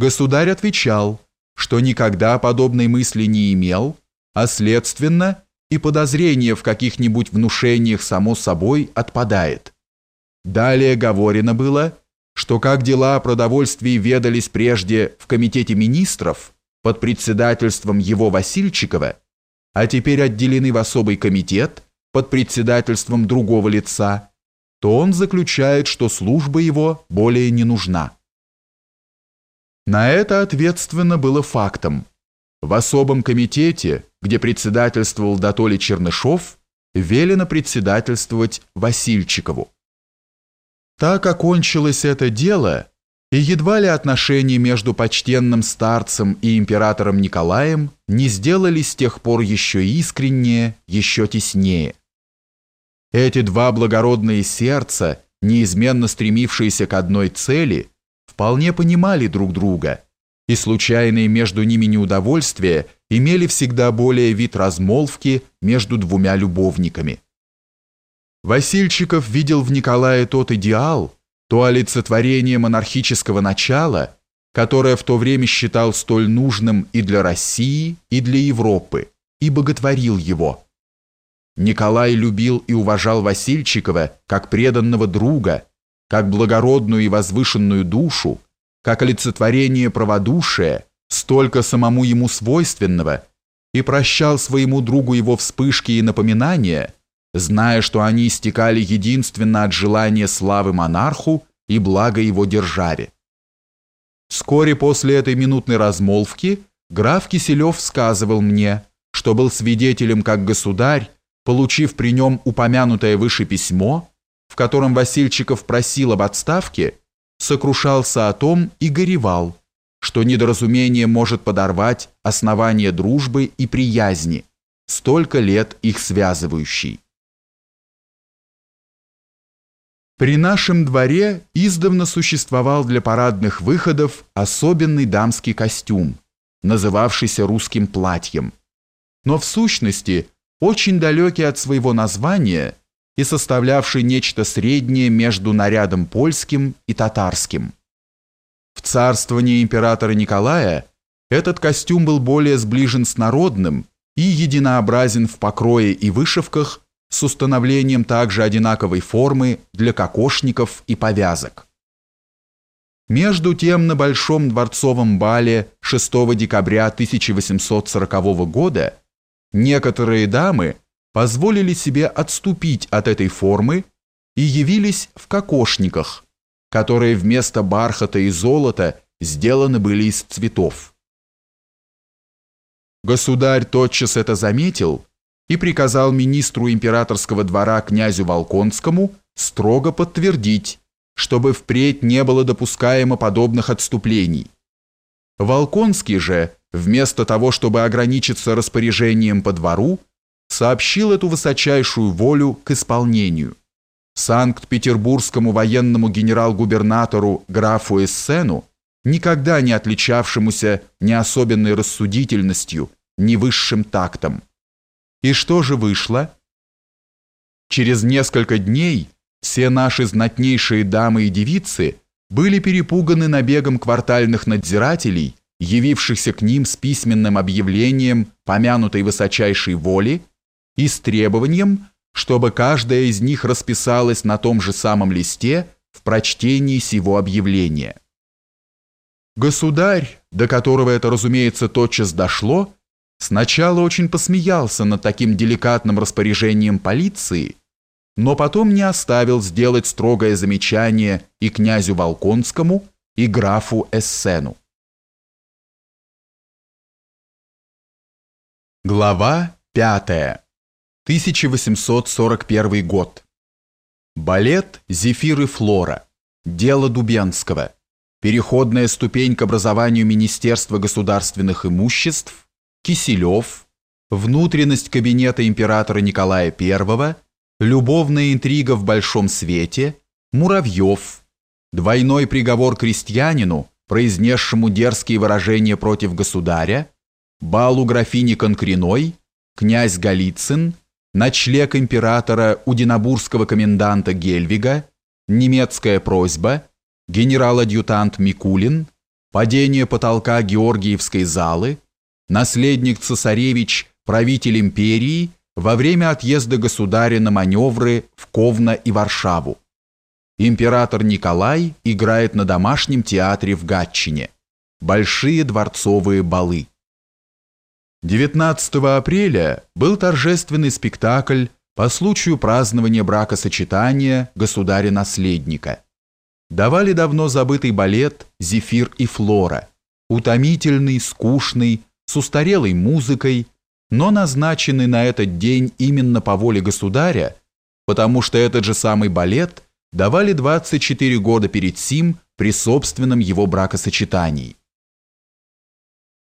Государь отвечал, что никогда подобной мысли не имел, а следственно и подозрение в каких-нибудь внушениях само собой отпадает. Далее говорено было, что как дела о продовольствии ведались прежде в Комитете министров под председательством его Васильчикова, а теперь отделены в особый комитет под председательством другого лица, то он заключает, что служба его более не нужна. На это ответственно было фактом. В особом комитете, где председательствовал Датоли Чернышов, велено председательствовать Васильчикову. Так окончилось это дело, и едва ли отношения между почтенным старцем и императором Николаем не сделались с тех пор еще искреннее, еще теснее. Эти два благородные сердца, неизменно стремившиеся к одной цели, вполне понимали друг друга, и случайные между ними неудовольствия имели всегда более вид размолвки между двумя любовниками. Васильчиков видел в Николае тот идеал, то олицетворение монархического начала, которое в то время считал столь нужным и для России, и для Европы, и боготворил его. Николай любил и уважал Васильчикова как преданного друга, как благородную и возвышенную душу, как олицетворение праводушия, столько самому ему свойственного, и прощал своему другу его вспышки и напоминания – зная, что они истекали единственно от желания славы монарху и блага его державе. Вскоре после этой минутной размолвки граф Киселев сказывал мне, что был свидетелем, как государь, получив при нем упомянутое выше письмо, в котором Васильчиков просил об отставке, сокрушался о том и горевал, что недоразумение может подорвать основание дружбы и приязни, столько лет их связывающей. При нашем дворе издавна существовал для парадных выходов особенный дамский костюм, называвшийся русским платьем, но в сущности очень далекий от своего названия и составлявший нечто среднее между нарядом польским и татарским. В царствовании императора Николая этот костюм был более сближен с народным и единообразен в покрое и вышивках с установлением также одинаковой формы для кокошников и повязок. Между тем на Большом дворцовом бале 6 декабря 1840 года некоторые дамы позволили себе отступить от этой формы и явились в кокошниках, которые вместо бархата и золота сделаны были из цветов. Государь тотчас это заметил и приказал министру императорского двора князю Волконскому строго подтвердить, чтобы впредь не было допускаемо подобных отступлений. Волконский же, вместо того, чтобы ограничиться распоряжением по двору, сообщил эту высочайшую волю к исполнению. Санкт-Петербургскому военному генерал-губернатору графу Эссену, никогда не отличавшемуся ни особенной рассудительностью, ни высшим тактом. И что же вышло? Через несколько дней все наши знатнейшие дамы и девицы были перепуганы набегом квартальных надзирателей, явившихся к ним с письменным объявлением помянутой высочайшей воли и с требованием, чтобы каждая из них расписалась на том же самом листе в прочтении сего объявления. Государь, до которого это, разумеется, тотчас дошло, Сначала очень посмеялся над таким деликатным распоряжением полиции, но потом не оставил сделать строгое замечание и князю Волконскому, и графу Эссену. Глава 5. 1841 год. Балет «Зефир и Флора». Дело Дубенского. Переходная ступень к образованию Министерства государственных имуществ. Киселев, внутренность кабинета императора Николая I, любовная интрига в большом свете, Муравьев, двойной приговор крестьянину, произнесшему дерзкие выражения против государя, балу графини Конкриной, князь Голицын, ночлег императора у динабургского коменданта Гельвига, немецкая просьба, генерал-адъютант Микулин, падение потолка Георгиевской залы, наследник цесаревич, правитель империи во время отъезда государя на маневры в Ковно и Варшаву. Император Николай играет на домашнем театре в Гатчине. Большие дворцовые балы. 19 апреля был торжественный спектакль по случаю празднования бракосочетания государя-наследника. Давали давно забытый балет «Зефир и Флора», утомительный, скучный, с устарелой музыкой, но назначенный на этот день именно по воле государя, потому что этот же самый балет давали 24 года перед сим при собственном его бракосочетании.